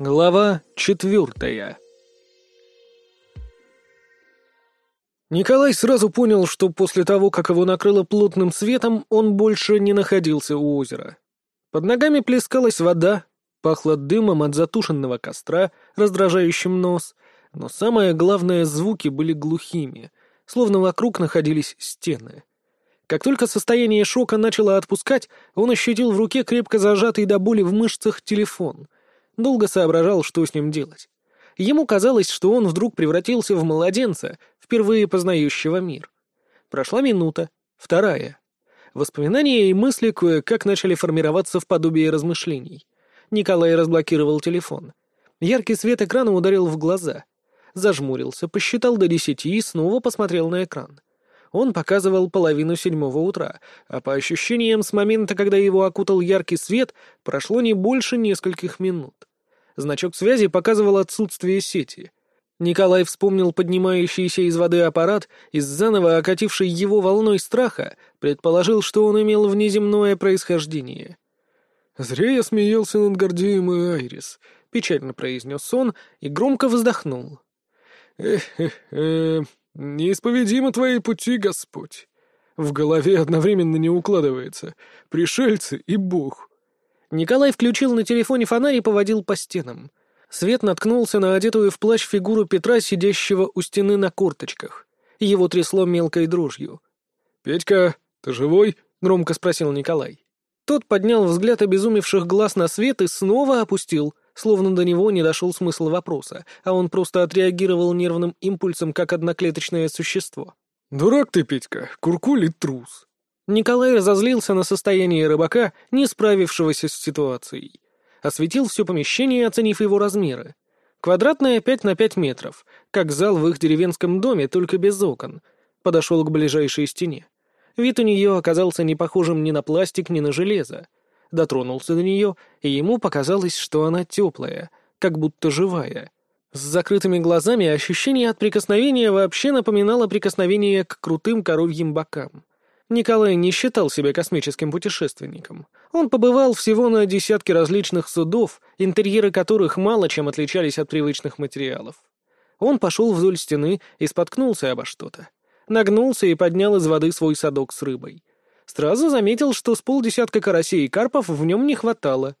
Глава четвертая Николай сразу понял, что после того, как его накрыло плотным светом, он больше не находился у озера. Под ногами плескалась вода, пахло дымом от затушенного костра, раздражающим нос, но самое главное, звуки были глухими, словно вокруг находились стены. Как только состояние шока начало отпускать, он ощутил в руке крепко зажатый до боли в мышцах телефон. Долго соображал, что с ним делать. Ему казалось, что он вдруг превратился в младенца, впервые познающего мир. Прошла минута, вторая. Воспоминания и мысли кое-как начали формироваться в подобие размышлений. Николай разблокировал телефон. Яркий свет экрана ударил в глаза. Зажмурился, посчитал до десяти и снова посмотрел на экран. Он показывал половину седьмого утра, а по ощущениям с момента, когда его окутал яркий свет, прошло не больше нескольких минут. Значок связи показывал отсутствие сети. Николай вспомнил поднимающийся из воды аппарат и заново окативший его волной страха, предположил, что он имел внеземное происхождение. «Зря я смеялся над Гордеем и Айрис», — печально произнес он и громко вздохнул. «Эх-эх-эх, неисповедимы твои пути, Господь. В голове одновременно не укладывается. Пришельцы и Бог. Николай включил на телефоне фонарь и поводил по стенам. Свет наткнулся на одетую в плащ фигуру Петра, сидящего у стены на курточках. Его трясло мелкой дрожью. «Петька, ты живой?» — громко спросил Николай. Тот поднял взгляд обезумевших глаз на свет и снова опустил, словно до него не дошел смысл вопроса, а он просто отреагировал нервным импульсом, как одноклеточное существо. «Дурак ты, Петька, куркуль и трус. Николай разозлился на состояние рыбака, не справившегося с ситуацией. Осветил все помещение, оценив его размеры. Квадратная 5 на 5 метров, как зал в их деревенском доме, только без окон. Подошел к ближайшей стене. Вид у нее оказался не похожим ни на пластик, ни на железо. Дотронулся до нее, и ему показалось, что она теплая, как будто живая. С закрытыми глазами ощущение от прикосновения вообще напоминало прикосновение к крутым коровьим бокам. Николай не считал себя космическим путешественником. Он побывал всего на десятке различных судов, интерьеры которых мало чем отличались от привычных материалов. Он пошел вдоль стены и споткнулся обо что-то. Нагнулся и поднял из воды свой садок с рыбой. Сразу заметил, что с полдесятка карасей и карпов в нем не хватало.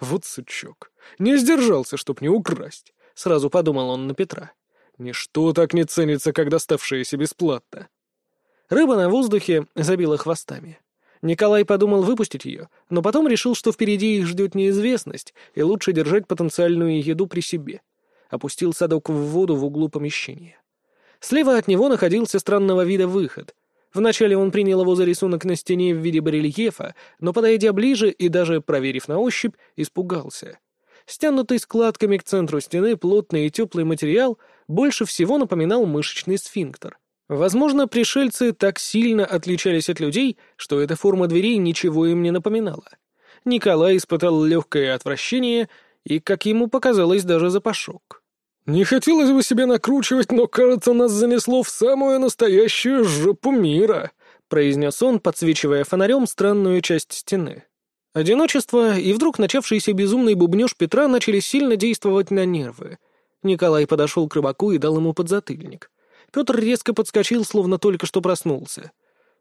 «Вот сучок! Не сдержался, чтоб не украсть!» — сразу подумал он на Петра. «Ничто так не ценится, как доставшееся бесплатно». Рыба на воздухе забила хвостами. Николай подумал выпустить ее, но потом решил, что впереди их ждет неизвестность, и лучше держать потенциальную еду при себе. Опустил садок в воду в углу помещения. Слева от него находился странного вида выход. Вначале он принял его за рисунок на стене в виде барельефа, но, подойдя ближе и даже проверив на ощупь, испугался. Стянутый складками к центру стены плотный и теплый материал больше всего напоминал мышечный сфинктер. Возможно, пришельцы так сильно отличались от людей, что эта форма дверей ничего им не напоминала. Николай испытал легкое отвращение и, как ему показалось, даже запашок. «Не хотелось бы себя накручивать, но, кажется, нас занесло в самую настоящую жопу мира», — произнес он, подсвечивая фонарем странную часть стены. Одиночество и вдруг начавшийся безумный бубнеж Петра начали сильно действовать на нервы. Николай подошел к рыбаку и дал ему подзатыльник. Петр резко подскочил, словно только что проснулся.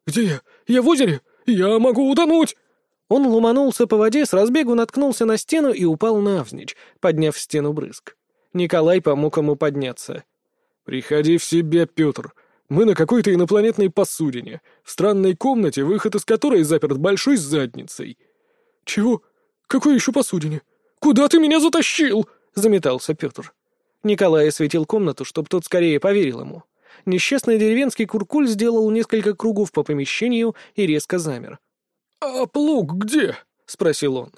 «Где я? Я в озере? Я могу утонуть!» Он ломанулся по воде, с разбегу наткнулся на стену и упал навзничь, подняв стену брызг. Николай помог ему подняться. «Приходи в себя, Петр. Мы на какой-то инопланетной посудине, в странной комнате, выход из которой заперт большой задницей». «Чего? Какой еще посудине? Куда ты меня затащил?» — заметался Петр. Николай осветил комнату, чтобы тот скорее поверил ему несчастный деревенский куркуль сделал несколько кругов по помещению и резко замер. «А плуг где?» — спросил он.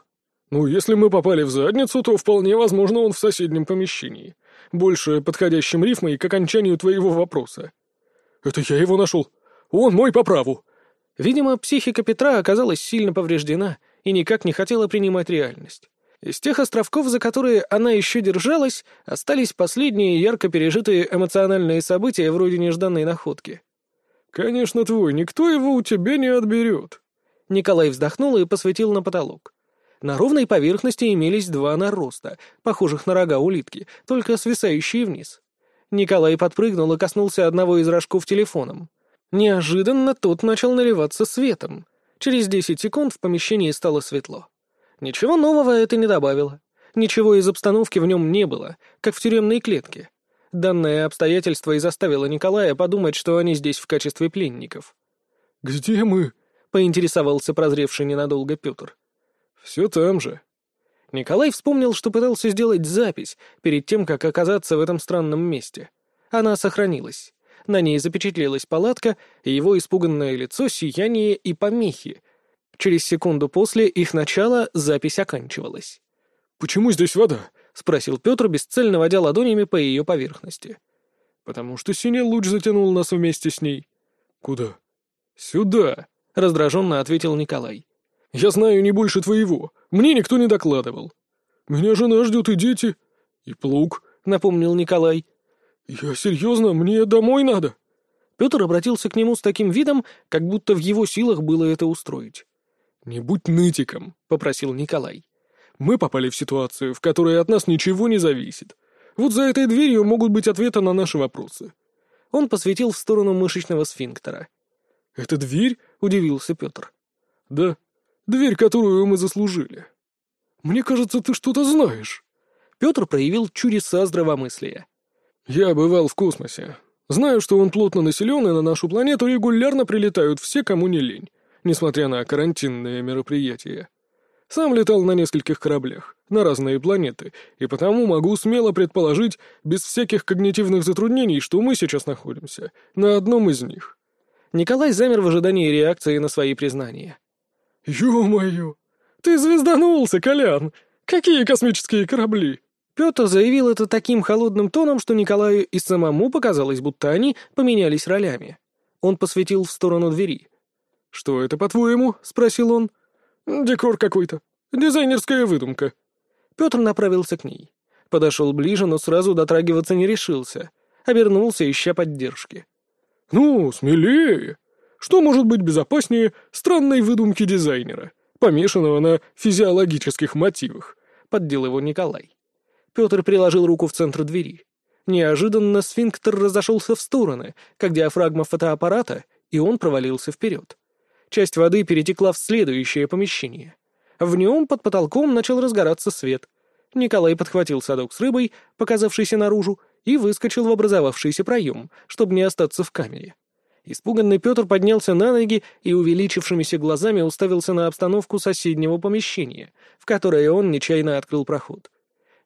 «Ну, если мы попали в задницу, то вполне возможно он в соседнем помещении. Больше подходящим рифмой к окончанию твоего вопроса». «Это я его нашел. Он мой по праву». Видимо, психика Петра оказалась сильно повреждена и никак не хотела принимать реальность. Из тех островков, за которые она еще держалась, остались последние ярко пережитые эмоциональные события вроде нежданной находки. «Конечно твой, никто его у тебя не отберет». Николай вздохнул и посветил на потолок. На ровной поверхности имелись два нароста, похожих на рога улитки, только свисающие вниз. Николай подпрыгнул и коснулся одного из рожков телефоном. Неожиданно тот начал наливаться светом. Через десять секунд в помещении стало светло. Ничего нового это не добавило. Ничего из обстановки в нем не было, как в тюремной клетке. Данное обстоятельство и заставило Николая подумать, что они здесь в качестве пленников. «Где мы?» — поинтересовался прозревший ненадолго Петр. «Все там же». Николай вспомнил, что пытался сделать запись перед тем, как оказаться в этом странном месте. Она сохранилась. На ней запечатлелась палатка, и его испуганное лицо, сияние и помехи. Через секунду после их начала запись оканчивалась. «Почему здесь вода?» — спросил Петр, бесцельно водя ладонями по ее поверхности. «Потому что синий луч затянул нас вместе с ней». «Куда?» «Сюда», — раздраженно ответил Николай. «Я знаю не больше твоего. Мне никто не докладывал. Меня жена ждет и дети. И плуг», — напомнил Николай. «Я серьезно, мне домой надо». Петр обратился к нему с таким видом, как будто в его силах было это устроить. «Не будь нытиком», — попросил Николай. «Мы попали в ситуацию, в которой от нас ничего не зависит. Вот за этой дверью могут быть ответы на наши вопросы». Он посветил в сторону мышечного сфинктера. «Это дверь?» — удивился Петр. «Да, дверь, которую мы заслужили. Мне кажется, ты что-то знаешь». Петр проявил чудеса здравомыслия. «Я бывал в космосе. Знаю, что он плотно населен, и на нашу планету регулярно прилетают все, кому не лень, несмотря на карантинные мероприятия. Сам летал на нескольких кораблях, на разные планеты, и потому могу смело предположить, без всяких когнитивных затруднений, что мы сейчас находимся на одном из них». Николай замер в ожидании реакции на свои признания. «Ё-моё! Ты звезданулся, Колян! Какие космические корабли?» Петр заявил это таким холодным тоном, что Николаю и самому показалось, будто они поменялись ролями. Он посветил в сторону двери. «Что это, по-твоему?» — спросил он. «Декор какой-то. Дизайнерская выдумка». Петр направился к ней. Подошел ближе, но сразу дотрагиваться не решился. Обернулся, ища поддержки. «Ну, смелее. Что может быть безопаснее странной выдумки дизайнера, помешанного на физиологических мотивах?» — поддел его Николай. Петр приложил руку в центр двери. Неожиданно сфинктер разошелся в стороны, как диафрагма фотоаппарата, и он провалился вперед. Часть воды перетекла в следующее помещение. В нем под потолком начал разгораться свет. Николай подхватил садок с рыбой, показавшийся наружу, и выскочил в образовавшийся проем, чтобы не остаться в камере. Испуганный Петр поднялся на ноги и увеличившимися глазами уставился на обстановку соседнего помещения, в которое он нечаянно открыл проход.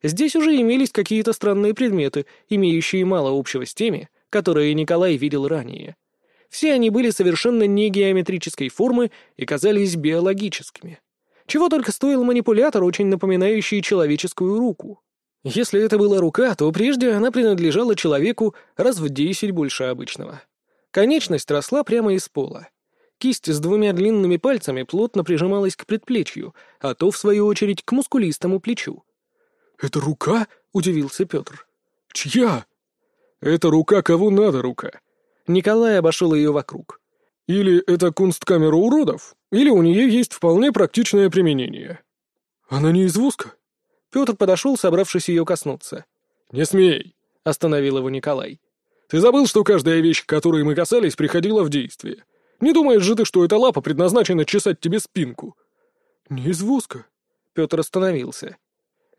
Здесь уже имелись какие-то странные предметы, имеющие мало общего с теми, которые Николай видел ранее. Все они были совершенно не геометрической формы и казались биологическими. Чего только стоил манипулятор, очень напоминающий человеческую руку. Если это была рука, то прежде она принадлежала человеку раз в десять больше обычного. Конечность росла прямо из пола. Кисть с двумя длинными пальцами плотно прижималась к предплечью, а то, в свою очередь, к мускулистому плечу. «Это рука?» — удивился Петр. «Чья?» «Это рука кого надо рука». Николай обошел ее вокруг. «Или это кунсткамера уродов, или у нее есть вполне практичное применение». «Она не из воска?» Петр подошел, собравшись ее коснуться. «Не смей!» — остановил его Николай. «Ты забыл, что каждая вещь, которой мы касались, приходила в действие. Не думаешь же ты, что эта лапа предназначена чесать тебе спинку?» «Не из воска». Петр остановился.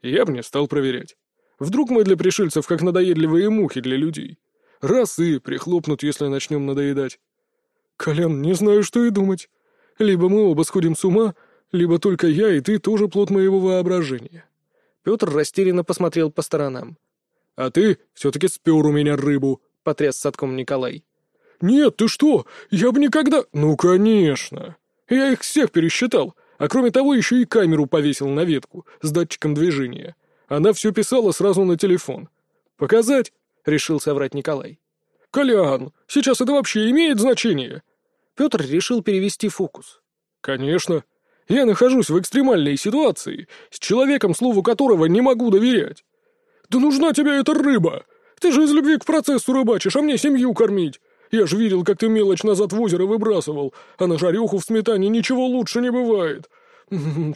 Я бы не стал проверять. Вдруг мы для пришельцев как надоедливые мухи для людей. Раз и прихлопнут, если начнем надоедать. Колян, не знаю, что и думать. Либо мы оба сходим с ума, либо только я и ты тоже плод моего воображения. Петр растерянно посмотрел по сторонам. «А ты все-таки спер у меня рыбу», — потряс садком Николай. «Нет, ты что? Я бы никогда...» «Ну, конечно. Я их всех пересчитал. А кроме того, еще и камеру повесил на ветку с датчиком движения. Она все писала сразу на телефон. «Показать?» — решил соврать Николай. «Колян, сейчас это вообще имеет значение?» Петр решил перевести фокус. «Конечно. Я нахожусь в экстремальной ситуации, с человеком, слову которого не могу доверять. Да нужна тебе эта рыба! Ты же из любви к процессу рыбачишь, а мне семью кормить. Я ж видел, как ты мелочь назад в озеро выбрасывал, а на жареху в сметане ничего лучше не бывает.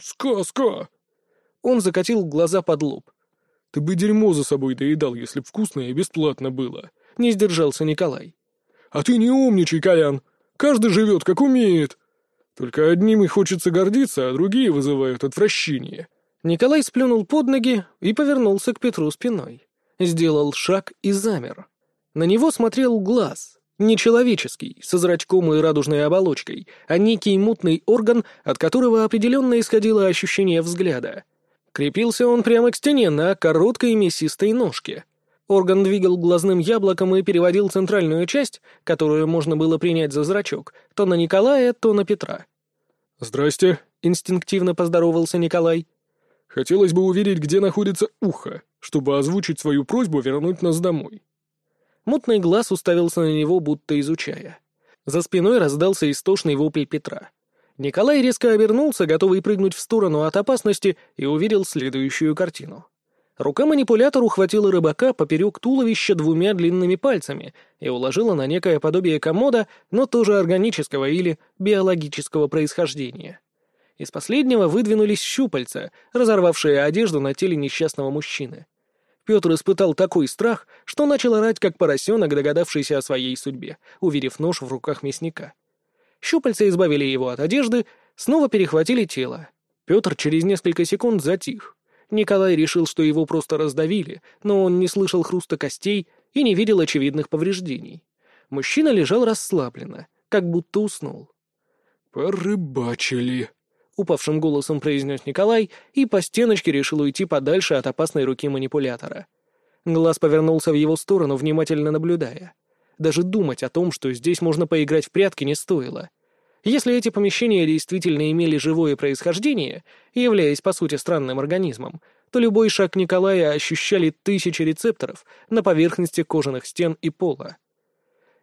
Сказка!» он закатил глаза под лоб. «Ты бы дерьмо за собой доедал, если б вкусное и бесплатно было», — не сдержался Николай. «А ты не умничай, Колян. Каждый живет, как умеет. Только одним и хочется гордиться, а другие вызывают отвращение». Николай сплюнул под ноги и повернулся к Петру спиной. Сделал шаг и замер. На него смотрел глаз. Не человеческий, со зрачком и радужной оболочкой, а некий мутный орган, от которого определенно исходило ощущение взгляда. Крепился он прямо к стене на короткой мясистой ножке. Орган двигал глазным яблоком и переводил центральную часть, которую можно было принять за зрачок, то на Николая, то на Петра. «Здрасте», — инстинктивно поздоровался Николай. Хотелось бы увидеть, где находится ухо, чтобы озвучить свою просьбу вернуть нас домой. Мутный глаз уставился на него, будто изучая. За спиной раздался истошный вопль Петра. Николай резко обернулся, готовый прыгнуть в сторону от опасности, и увидел следующую картину. Рука манипулятора ухватила рыбака поперек туловища двумя длинными пальцами и уложила на некое подобие комода, но тоже органического или биологического происхождения. Из последнего выдвинулись щупальца, разорвавшие одежду на теле несчастного мужчины. Петр испытал такой страх, что начал орать, как поросенок, догадавшийся о своей судьбе, уверив нож в руках мясника. Щупальца избавили его от одежды, снова перехватили тело. Петр через несколько секунд затих. Николай решил, что его просто раздавили, но он не слышал хруста костей и не видел очевидных повреждений. Мужчина лежал расслабленно, как будто уснул. «Порыбачили», — упавшим голосом произнес Николай и по стеночке решил уйти подальше от опасной руки манипулятора. Глаз повернулся в его сторону, внимательно наблюдая. Даже думать о том, что здесь можно поиграть в прятки, не стоило. Если эти помещения действительно имели живое происхождение, являясь по сути странным организмом, то любой шаг Николая ощущали тысячи рецепторов на поверхности кожаных стен и пола.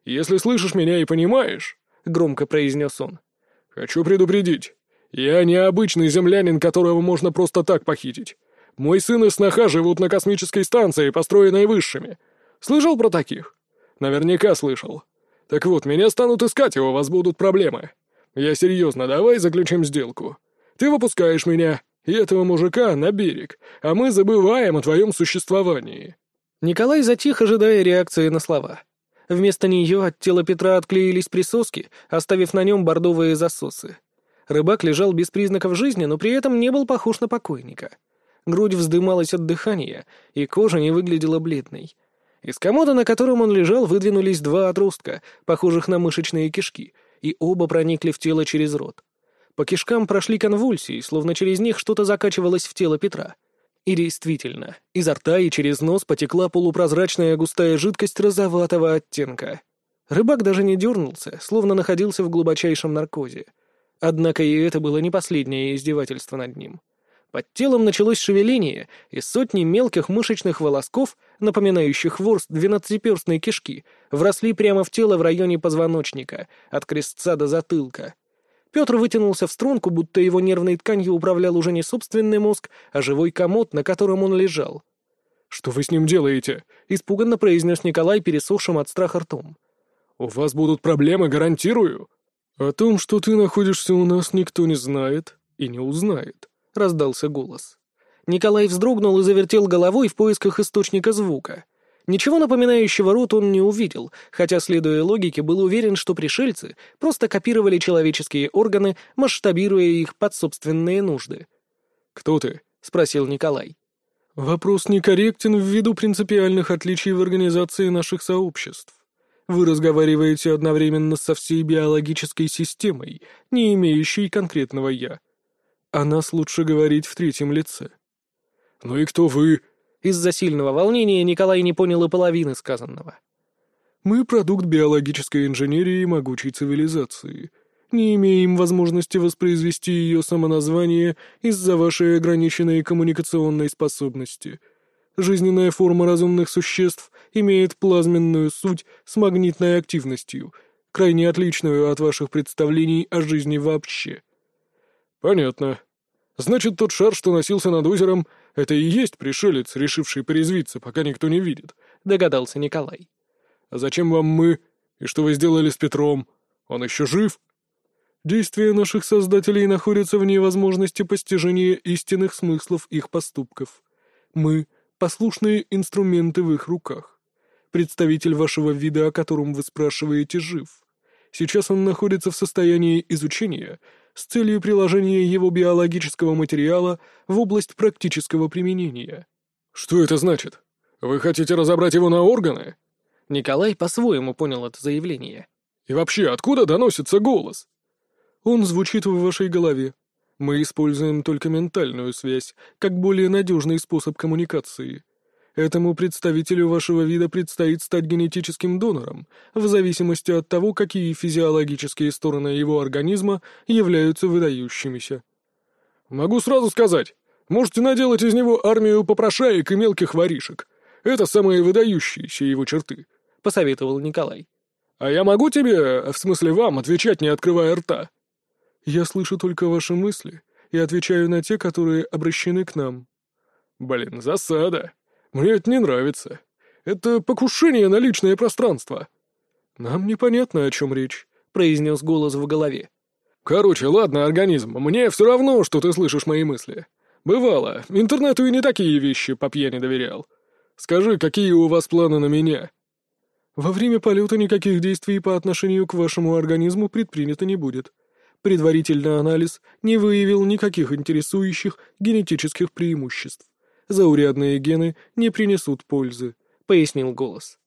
«Если слышишь меня и понимаешь», — громко произнес он, — «хочу предупредить. «Я не обычный землянин, которого можно просто так похитить. Мой сын и сноха живут на космической станции, построенной высшими. Слышал про таких? Наверняка слышал. Так вот, меня станут искать, и у вас будут проблемы. Я серьезно, давай заключим сделку. Ты выпускаешь меня и этого мужика на берег, а мы забываем о твоем существовании». Николай затих, ожидая реакции на слова. Вместо нее от тела Петра отклеились присоски, оставив на нем бордовые засосы. Рыбак лежал без признаков жизни, но при этом не был похож на покойника. Грудь вздымалась от дыхания, и кожа не выглядела бледной. Из комода, на котором он лежал, выдвинулись два отростка, похожих на мышечные кишки, и оба проникли в тело через рот. По кишкам прошли конвульсии, словно через них что-то закачивалось в тело Петра. И действительно, изо рта и через нос потекла полупрозрачная густая жидкость розоватого оттенка. Рыбак даже не дернулся, словно находился в глубочайшем наркозе. Однако и это было не последнее издевательство над ним. Под телом началось шевеление, и сотни мелких мышечных волосков, напоминающих ворст двенадцатиперстной кишки, вросли прямо в тело в районе позвоночника, от крестца до затылка. Петр вытянулся в струнку, будто его нервной тканью управлял уже не собственный мозг, а живой комод, на котором он лежал. «Что вы с ним делаете?» — испуганно произнес Николай, пересохшим от страха ртом. «У вас будут проблемы, гарантирую!» «О том, что ты находишься у нас, никто не знает и не узнает», — раздался голос. Николай вздрогнул и завертел головой в поисках источника звука. Ничего напоминающего рот он не увидел, хотя, следуя логике, был уверен, что пришельцы просто копировали человеческие органы, масштабируя их под собственные нужды. «Кто ты?» — спросил Николай. «Вопрос некорректен ввиду принципиальных отличий в организации наших сообществ. Вы разговариваете одновременно со всей биологической системой, не имеющей конкретного «я». О нас лучше говорить в третьем лице. «Ну и кто вы?» Из-за сильного волнения Николай не понял и половины сказанного. «Мы продукт биологической инженерии и могучей цивилизации. Не имеем возможности воспроизвести ее самоназвание из-за вашей ограниченной коммуникационной способности. Жизненная форма разумных существ имеет плазменную суть с магнитной активностью, крайне отличную от ваших представлений о жизни вообще. Понятно. Значит, тот шар, что носился над озером, это и есть пришелец, решивший порезвиться, пока никто не видит, догадался Николай. А зачем вам мы? И что вы сделали с Петром? Он еще жив? Действия наших создателей находятся вне возможности постижения истинных смыслов их поступков. Мы — послушные инструменты в их руках. Представитель вашего вида, о котором вы спрашиваете, жив. Сейчас он находится в состоянии изучения с целью приложения его биологического материала в область практического применения. Что это значит? Вы хотите разобрать его на органы? Николай по-своему понял это заявление. И вообще, откуда доносится голос? Он звучит в вашей голове. Мы используем только ментальную связь, как более надежный способ коммуникации. Этому представителю вашего вида предстоит стать генетическим донором, в зависимости от того, какие физиологические стороны его организма являются выдающимися. Могу сразу сказать, можете наделать из него армию попрошаек и мелких воришек. Это самые выдающиеся его черты, — посоветовал Николай. А я могу тебе, в смысле вам, отвечать, не открывая рта? Я слышу только ваши мысли и отвечаю на те, которые обращены к нам. Блин, засада. Мне это не нравится. Это покушение на личное пространство. Нам непонятно, о чем речь, произнес голос в голове. Короче, ладно, организм, мне все равно, что ты слышишь мои мысли. Бывало, интернету и не такие вещи по пьяни доверял. Скажи, какие у вас планы на меня? Во время полета никаких действий по отношению к вашему организму предпринято не будет. Предварительный анализ не выявил никаких интересующих генетических преимуществ. Заурядные гены не принесут пользы», — пояснил голос.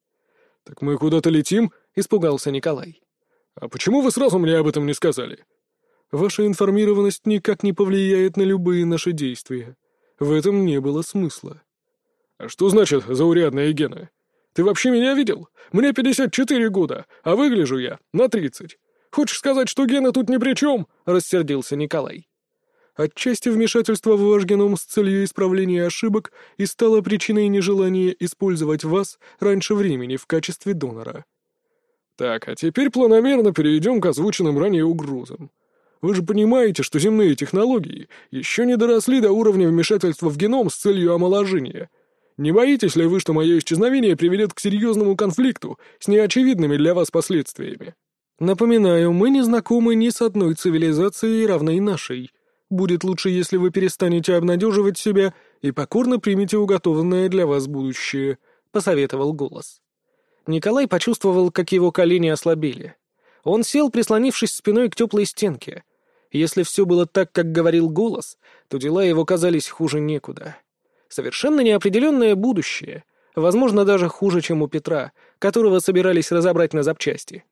«Так мы куда-то летим?» — испугался Николай. «А почему вы сразу мне об этом не сказали?» «Ваша информированность никак не повлияет на любые наши действия. В этом не было смысла». «А что значит заурядные гены? Ты вообще меня видел? Мне 54 года, а выгляжу я на 30. Хочешь сказать, что гены тут ни при чем?» — рассердился Николай. Отчасти вмешательство в ваш геном с целью исправления ошибок и стало причиной нежелания использовать вас раньше времени в качестве донора. Так, а теперь планомерно перейдем к озвученным ранее угрозам. Вы же понимаете, что земные технологии еще не доросли до уровня вмешательства в геном с целью омоложения. Не боитесь ли вы, что мое исчезновение приведет к серьезному конфликту с неочевидными для вас последствиями? Напоминаю, мы не знакомы ни с одной цивилизацией, равной нашей. Будет лучше, если вы перестанете обнадеживать себя и покорно примете уготованное для вас будущее», — посоветовал голос. Николай почувствовал, как его колени ослабели. Он сел, прислонившись спиной к теплой стенке. Если все было так, как говорил голос, то дела его казались хуже некуда. Совершенно неопределенное будущее, возможно, даже хуже, чем у Петра, которого собирались разобрать на запчасти.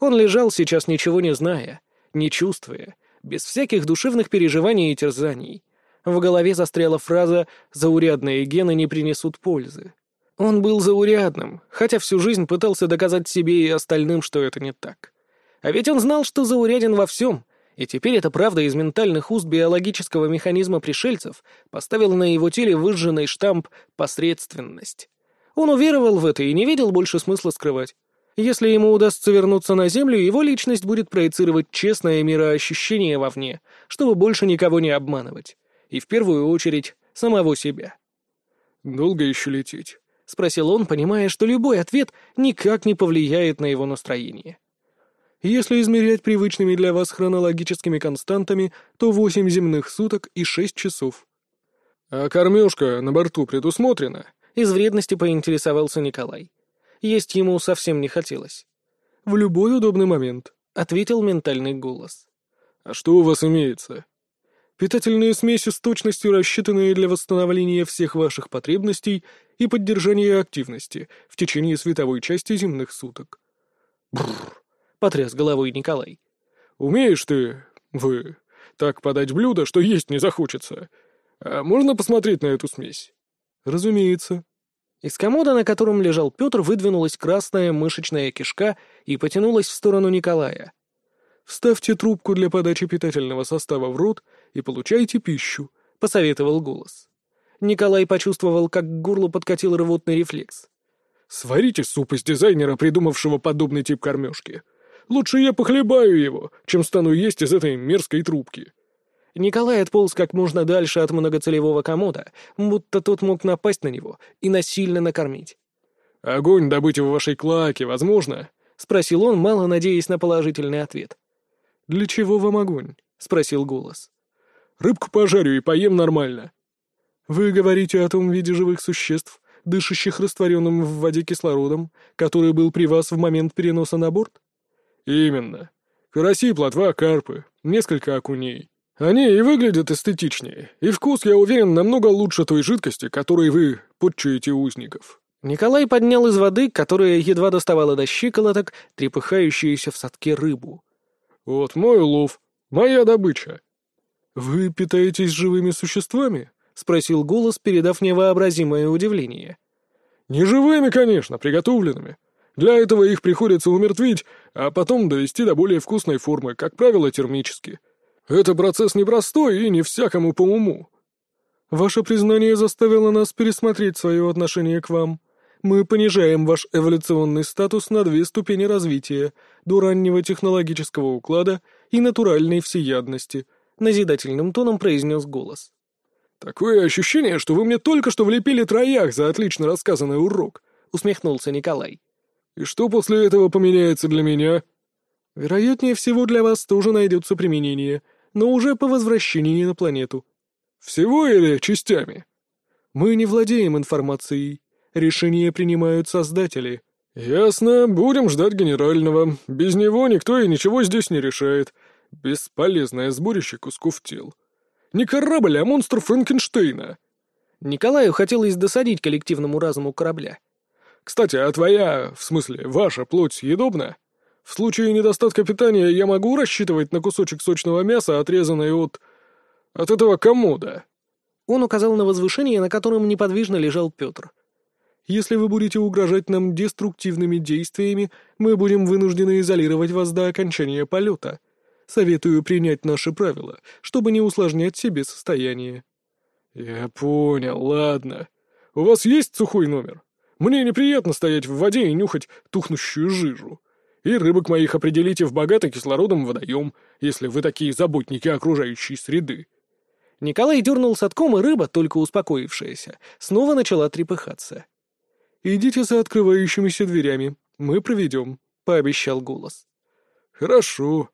Он лежал сейчас, ничего не зная, не чувствуя, без всяких душевных переживаний и терзаний. В голове застряла фраза «заурядные гены не принесут пользы». Он был заурядным, хотя всю жизнь пытался доказать себе и остальным, что это не так. А ведь он знал, что зауряден во всем, и теперь эта правда из ментальных уст биологического механизма пришельцев поставила на его теле выжженный штамп «посредственность». Он уверовал в это и не видел больше смысла скрывать. Если ему удастся вернуться на Землю, его личность будет проецировать честное мироощущение вовне, чтобы больше никого не обманывать. И в первую очередь самого себя. «Долго еще лететь?» — спросил он, понимая, что любой ответ никак не повлияет на его настроение. «Если измерять привычными для вас хронологическими константами, то восемь земных суток и шесть часов». «А кормежка на борту предусмотрена?» — из вредности поинтересовался Николай. Есть ему совсем не хотелось. «В любой удобный момент», — ответил ментальный голос. «А что у вас имеется?» «Питательные смеси с точностью, рассчитанные для восстановления всех ваших потребностей и поддержания активности в течение световой части земных суток». «Бррр», — потряс головой Николай. «Умеешь ты, вы, так подать блюдо, что есть не захочется. А можно посмотреть на эту смесь?» «Разумеется», из комода, на котором лежал Петр, выдвинулась красная мышечная кишка и потянулась в сторону Николая. «Вставьте трубку для подачи питательного состава в рот и получайте пищу», — посоветовал голос. Николай почувствовал, как к горлу подкатил рвотный рефлекс. «Сварите суп из дизайнера, придумавшего подобный тип кормежки. Лучше я похлебаю его, чем стану есть из этой мерзкой трубки». Николай отполз как можно дальше от многоцелевого комода, будто тот мог напасть на него и насильно накормить. «Огонь добыть в вашей клаке возможно?» — спросил он, мало надеясь на положительный ответ. «Для чего вам огонь?» — спросил голос. «Рыбку пожарю и поем нормально». «Вы говорите о том виде живых существ, дышащих растворенным в воде кислородом, который был при вас в момент переноса на борт?» «Именно. Караси, плотва, карпы, несколько окуней. Они и выглядят эстетичнее, и вкус, я уверен, намного лучше той жидкости, которой вы подчуете узников». Николай поднял из воды, которая едва доставала до щиколоток, трепыхающуюся в садке рыбу. «Вот мой улов, моя добыча». «Вы питаетесь живыми существами?» — спросил голос, передав невообразимое удивление. «Не живыми, конечно, приготовленными. Для этого их приходится умертвить, а потом довести до более вкусной формы, как правило, термически. Это процесс непростой и не всякому по уму». «Ваше признание заставило нас пересмотреть свое отношение к вам. Мы понижаем ваш эволюционный статус на две ступени развития, до раннего технологического уклада и натуральной всеядности», — назидательным тоном произнес голос. «Такое ощущение, что вы мне только что влепили троях за отлично рассказанный урок», — усмехнулся Николай. «И что после этого поменяется для меня?» «Вероятнее всего для вас тоже найдется применение, но уже по возвращении на планету». «Всего или частями?» «Мы не владеем информацией. Решения принимают создатели». «Ясно. Будем ждать генерального. Без него никто и ничего здесь не решает. Бесполезное сборище кусков тел. Не корабль, а монстр Франкенштейна». Николаю хотелось досадить коллективному разуму корабля. «Кстати, а твоя, в смысле, ваша плоть съедобна? В случае недостатка питания я могу рассчитывать на кусочек сочного мяса, отрезанный от... от этого комода?» Он указал на возвышение, на котором неподвижно лежал Петр. «Если вы будете угрожать нам деструктивными действиями, мы будем вынуждены изолировать вас до окончания полета. Советую принять наши правила, чтобы не усложнять себе состояние». «Я понял, ладно. У вас есть сухой номер?» Мне неприятно стоять в воде и нюхать тухнущую жижу. И рыбок моих определите в богатый кислородом водоем, если вы такие заботники окружающей среды». Николай дернул садком, и рыба, только успокоившаяся, снова начала трепыхаться. «Идите за открывающимися дверями, мы проведем», — пообещал голос. «Хорошо».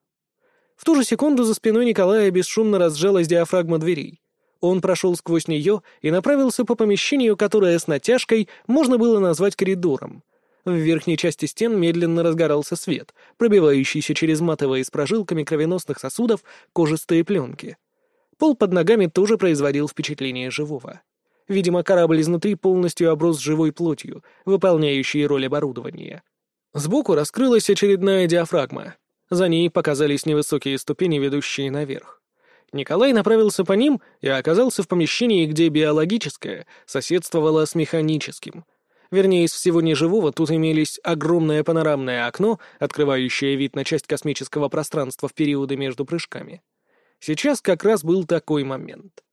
В ту же секунду за спиной Николая бесшумно разжалась диафрагма дверей. Он прошел сквозь нее и направился по помещению, которое с натяжкой можно было назвать коридором. В верхней части стен медленно разгорался свет, пробивающийся через матовые с прожилками кровеносных сосудов кожистые пленки. Пол под ногами тоже производил впечатление живого. Видимо, корабль изнутри полностью оброс живой плотью, выполняющей роль оборудования. Сбоку раскрылась очередная диафрагма. За ней показались невысокие ступени, ведущие наверх. Николай направился по ним и оказался в помещении, где биологическое соседствовало с механическим. Вернее, из всего неживого тут имелись огромное панорамное окно, открывающее вид на часть космического пространства в периоды между прыжками. Сейчас как раз был такой момент.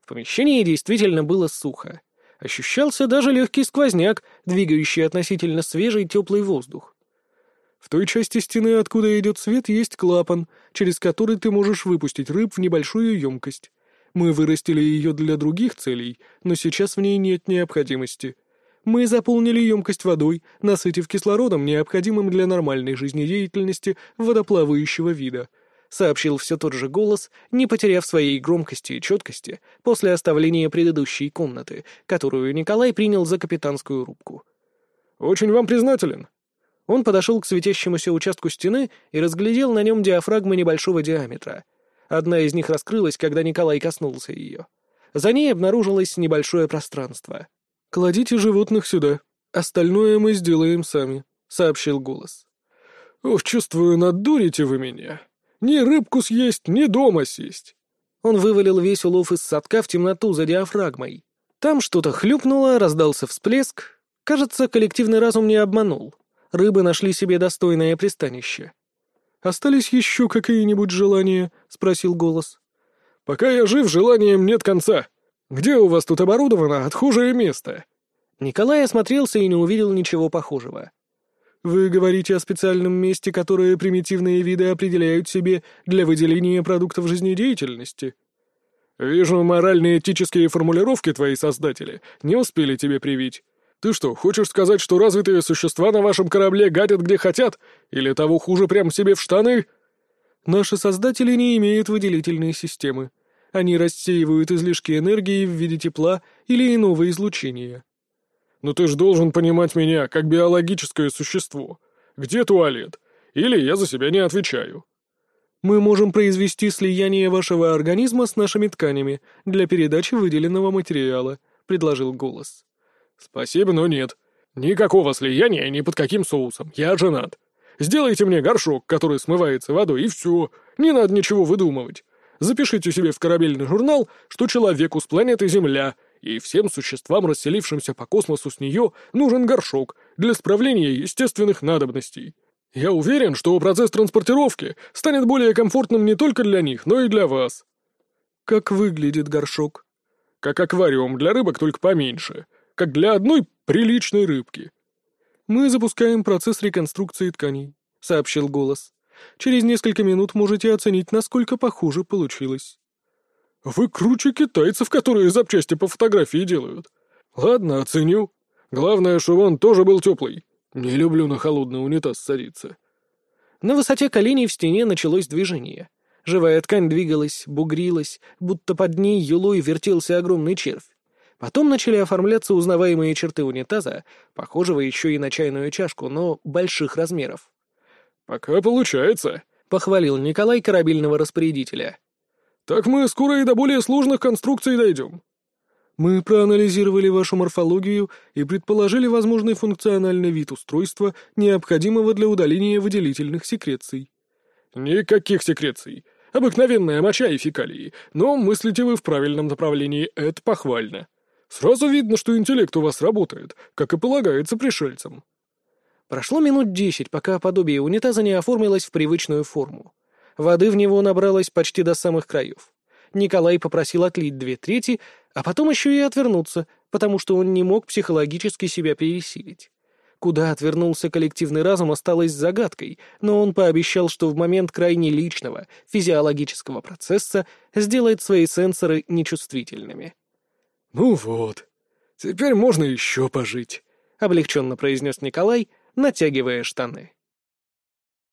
В помещении действительно было сухо. Ощущался даже легкий сквозняк, двигающий относительно свежий теплый воздух. В той части стены, откуда идет свет, есть клапан, через который ты можешь выпустить рыб в небольшую емкость. Мы вырастили ее для других целей, но сейчас в ней нет необходимости. Мы заполнили емкость водой, насытив кислородом, необходимым для нормальной жизнедеятельности водоплавающего вида», — сообщил все тот же голос, не потеряв своей громкости и четкости после оставления предыдущей комнаты, которую Николай принял за капитанскую рубку. «Очень вам признателен», он подошел к светящемуся участку стены и разглядел на нем диафрагмы небольшого диаметра. Одна из них раскрылась, когда Николай коснулся ее. За ней обнаружилось небольшое пространство. «Кладите животных сюда. Остальное мы сделаем сами», — сообщил голос. «Ух, чувствую, надурите вы меня. Ни рыбку съесть, ни дома сесть». Он вывалил весь улов из садка в темноту за диафрагмой. Там что-то хлюпнуло, раздался всплеск. Кажется, коллективный разум не обманул рыбы нашли себе достойное пристанище. «Остались еще какие-нибудь желания?» — спросил голос. «Пока я жив, желанием нет конца. Где у вас тут оборудовано отхожее место?» Николай осмотрелся и не увидел ничего похожего. «Вы говорите о специальном месте, которое примитивные виды определяют себе для выделения продуктов жизнедеятельности?» «Вижу, морально-этические формулировки твои создатели не успели тебе привить. Ты что, хочешь сказать, что развитые существа на вашем корабле гадят где хотят? Или того хуже прямо себе в штаны?» Наши создатели не имеют выделительной системы. Они рассеивают излишки энергии в виде тепла или иного излучения. Но ты ж должен понимать меня как биологическое существо. Где туалет? Или я за себя не отвечаю. Мы можем произвести слияние вашего организма с нашими тканями для передачи выделенного материала, предложил голос. Спасибо, но нет. Никакого слияния ни под каким соусом. Я женат. Сделайте мне горшок, который смывается водой, и все. Не надо ничего выдумывать. Запишите себе в корабельный журнал, что человеку с планеты Земля и всем существам, расселившимся по космосу с нее, нужен горшок для справления естественных надобностей. Я уверен, что процесс транспортировки станет более комфортным не только для них, но и для вас. Как выглядит горшок? Как аквариум для рыбок, только поменьше. Как для одной приличной рыбки. Мы запускаем процесс реконструкции тканей, сообщил голос. Через несколько минут можете оценить, насколько похоже получилось. Вы круче китайцев, которые запчасти по фотографии делают. Ладно, оценю. Главное, что он тоже был теплый. Не люблю на холодный унитаз садиться. На высоте коленей в стене началось движение. Живая ткань двигалась, бугрилась, будто под ней юлой вертелся огромный червь. Потом начали оформляться узнаваемые черты унитаза, похожего еще и на чайную чашку, но больших размеров. «Пока получается», — похвалил Николай корабельного распорядителя. «Так мы скоро и до более сложных конструкций дойдем». Мы проанализировали вашу морфологию и предположили возможный функциональный вид устройства, необходимого для удаления выделительных секреций. Никаких секреций. Обыкновенная моча и фекалии. Но мыслите вы в правильном направлении, это похвально. Сразу видно, что интеллект у вас работает, как и полагается пришельцам. Прошло минут десять, пока подобие унитаза не оформилось в привычную форму. Воды в него набралось почти до самых краев. Николай попросил отлить две трети, а потом еще и отвернуться, потому что он не мог психологически себя пересилить. Куда отвернулся коллективный разум, осталось загадкой, но он пообещал, что в момент крайне личного физиологического процесса сделает свои сенсоры нечувствительными. «Ну вот, теперь можно еще пожить», — облегченно произнес Николай, натягивая штаны.